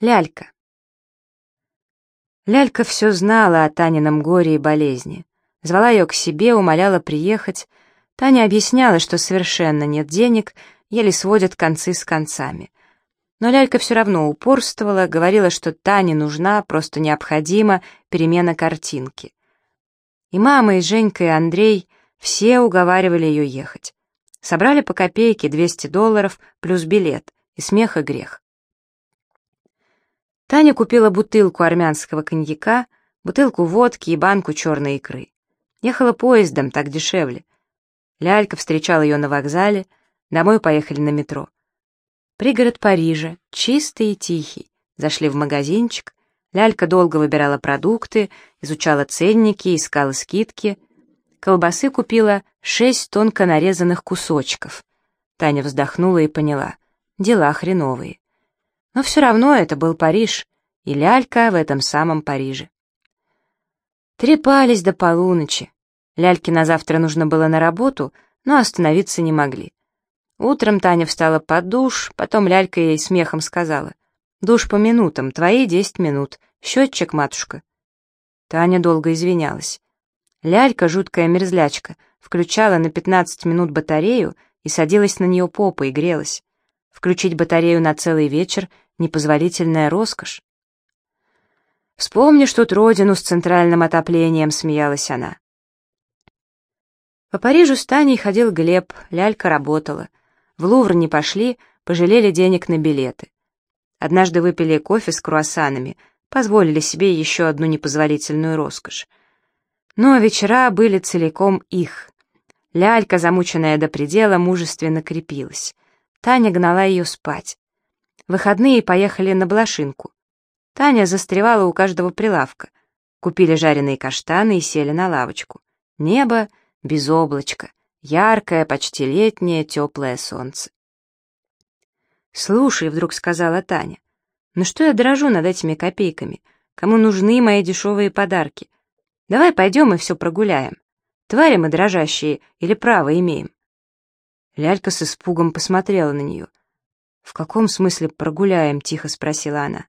Лялька. Лялька все знала о Танином горе и болезни. Звала ее к себе, умоляла приехать. Таня объясняла, что совершенно нет денег, еле сводят концы с концами. Но Лялька все равно упорствовала, говорила, что Тане нужна, просто необходима перемена картинки. И мама, и Женька, и Андрей все уговаривали ее ехать. Собрали по копейке 200 долларов плюс билет, и смех и грех. Таня купила бутылку армянского коньяка, бутылку водки и банку черной икры. Ехала поездом, так дешевле. Лялька встречала ее на вокзале, домой поехали на метро. Пригород Парижа, чистый и тихий. Зашли в магазинчик. Лялька долго выбирала продукты, изучала ценники, искала скидки. Колбасы купила шесть тонко нарезанных кусочков. Таня вздохнула и поняла. Дела хреновые. Но все равно это был Париж, и лялька в этом самом Париже. Трепались до полуночи. Ляльке на завтра нужно было на работу, но остановиться не могли. Утром Таня встала под душ, потом лялька ей смехом сказала. «Душ по минутам, твои десять минут. Счетчик, матушка». Таня долго извинялась. Лялька, жуткая мерзлячка, включала на пятнадцать минут батарею и садилась на нее попой и грелась. Включить батарею на целый вечер — непозволительная роскошь. «Вспомнишь тут родину с центральным отоплением», — смеялась она. По Парижу с Таней ходил Глеб, лялька работала. В Лувр не пошли, пожалели денег на билеты. Однажды выпили кофе с круассанами, позволили себе еще одну непозволительную роскошь. Но вечера были целиком их. Лялька, замученная до предела, мужественно крепилась. Таня гнала ее спать. Выходные поехали на Блошинку. Таня застревала у каждого прилавка. Купили жареные каштаны и сели на лавочку. Небо без облачка, яркое, почти летнее, теплое солнце. «Слушай», — вдруг сказала Таня, — «ну что я дрожу над этими копейками? Кому нужны мои дешевые подарки? Давай пойдем и все прогуляем. Твари мы дрожащие или право имеем?» Лялька с испугом посмотрела на нее. «В каком смысле прогуляем?» — тихо спросила она.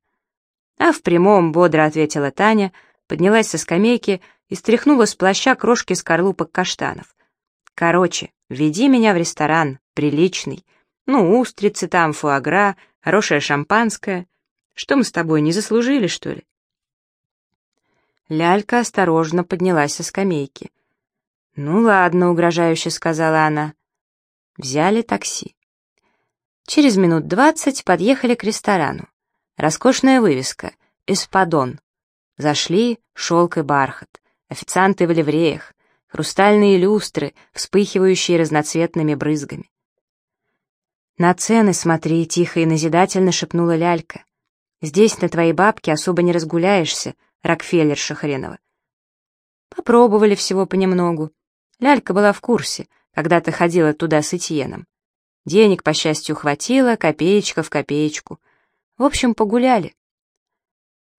«А в прямом», — бодро ответила Таня, поднялась со скамейки и стряхнула с плаща крошки скорлупок каштанов. «Короче, веди меня в ресторан, приличный. Ну, устрицы там, фуагра, хорошее шампанское. Что мы с тобой, не заслужили, что ли?» Лялька осторожно поднялась со скамейки. «Ну ладно», — угрожающе сказала она. Взяли такси. Через минут двадцать подъехали к ресторану. Роскошная вывеска «Эспадон». Зашли шелк и бархат, официанты в ливреях, хрустальные люстры, вспыхивающие разноцветными брызгами. «На цены смотри», — тихо и назидательно шепнула лялька. «Здесь на твоей бабке особо не разгуляешься, Рокфеллер Шахренова». Попробовали всего понемногу. Лялька была в курсе — когда-то ходила туда с Этьеном. Денег, по счастью, хватило, копеечка в копеечку. В общем, погуляли.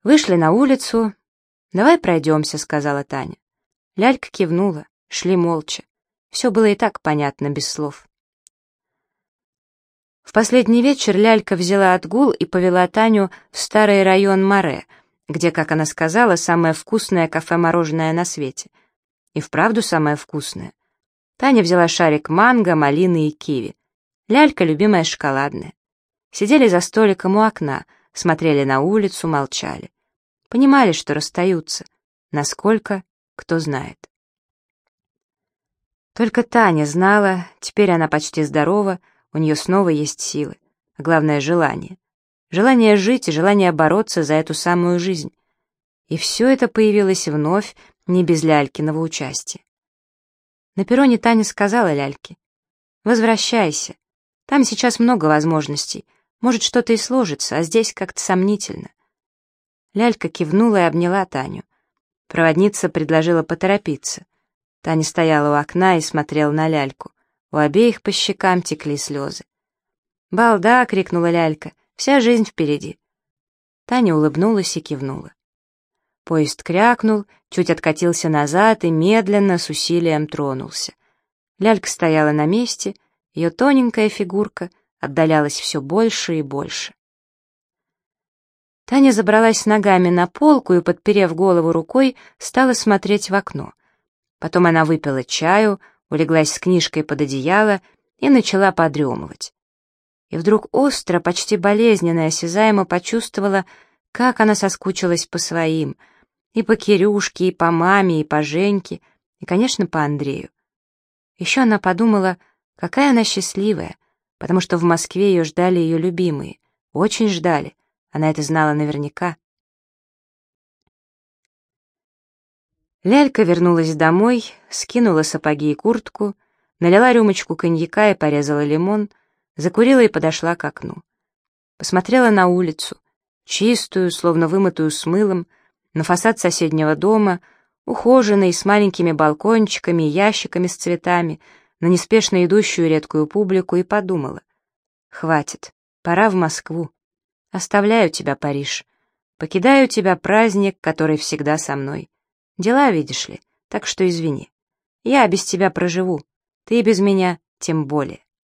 Вышли на улицу. «Давай пройдемся», — сказала Таня. Лялька кивнула, шли молча. Все было и так понятно, без слов. В последний вечер Лялька взяла отгул и повела Таню в старый район Море, где, как она сказала, самое вкусное кафе-мороженое на свете. И вправду самое вкусное. Таня взяла шарик манго, малины и киви. Лялька, любимая шоколадная. Сидели за столиком у окна, смотрели на улицу, молчали. Понимали, что расстаются. Насколько, кто знает. Только Таня знала, теперь она почти здорова, у нее снова есть силы. Главное — желание. Желание жить и желание бороться за эту самую жизнь. И все это появилось вновь, не без Лялькиного участия. На перроне Таня сказала Ляльке, «Возвращайся. Там сейчас много возможностей. Может, что-то и сложится, а здесь как-то сомнительно». Лялька кивнула и обняла Таню. Проводница предложила поторопиться. Таня стояла у окна и смотрела на Ляльку. У обеих по щекам текли слезы. «Балда!» — крикнула Лялька. «Вся жизнь впереди!» Таня улыбнулась и кивнула. Поезд крякнул, чуть откатился назад и медленно, с усилием тронулся. Лялька стояла на месте, ее тоненькая фигурка отдалялась все больше и больше. Таня забралась ногами на полку и, подперев голову рукой, стала смотреть в окно. Потом она выпила чаю, улеглась с книжкой под одеяло и начала подремывать. И вдруг остро, почти болезненно и осязаемо почувствовала, как она соскучилась по своим, и по Кирюшке, и по маме, и по Женьке, и, конечно, по Андрею. Еще она подумала, какая она счастливая, потому что в Москве ее ждали ее любимые, очень ждали, она это знала наверняка. Лялька вернулась домой, скинула сапоги и куртку, налила рюмочку коньяка и порезала лимон, закурила и подошла к окну. Посмотрела на улицу, чистую, словно вымытую с мылом, на фасад соседнего дома, ухоженный, с маленькими балкончиками и ящиками с цветами, на неспешно идущую редкую публику и подумала. «Хватит, пора в Москву. Оставляю тебя, Париж. Покидаю тебя, праздник, который всегда со мной. Дела, видишь ли, так что извини. Я без тебя проживу, ты без меня тем более».